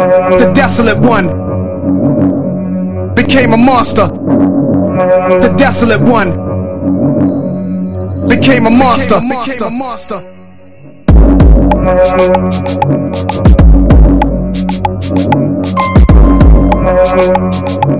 The desolate one became a monster. The desolate one became a monster. Became a monster. Thank